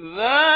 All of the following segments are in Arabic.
ذلك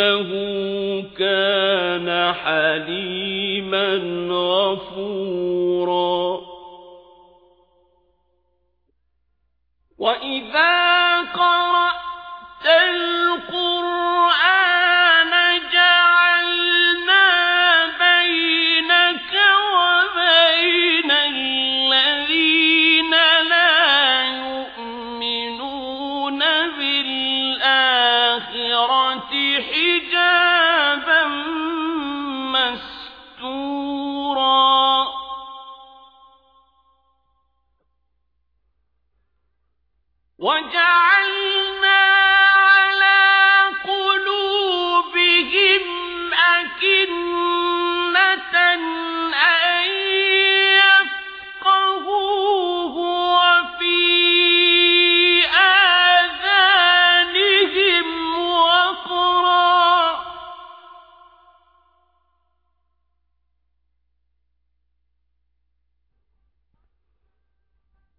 إِنَّهُ كَانَ حَلِيمًا غَفُورًا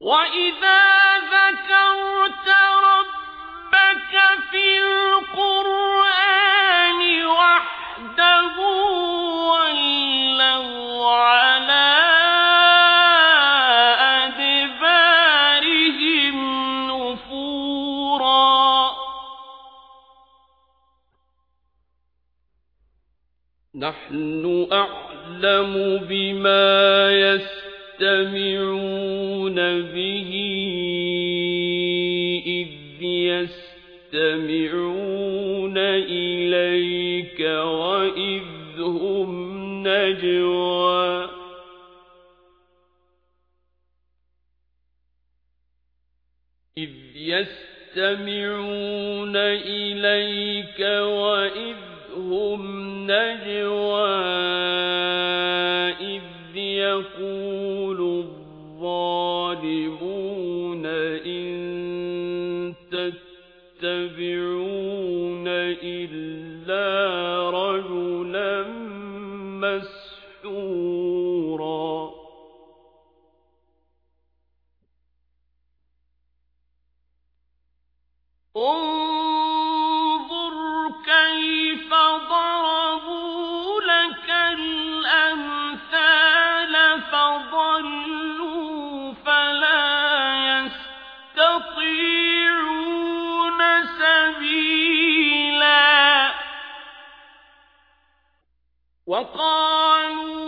وَإِذَا ذَكَرْتَ رَبَّكَ فِي الْقُرْآنِ وَحْدَهُ عَلَى أَدْبَارِهِمْ نُفُورًا نَحْنُ أَعْلَمُ بِمَا يَسْرُونَ يستمعون به إذ يستمعون إليك وإذ هم نجوى. إذ يستمعون إليك وإذ هم نجوى. تتبعون إلا رجلا مسحورا. وقالوا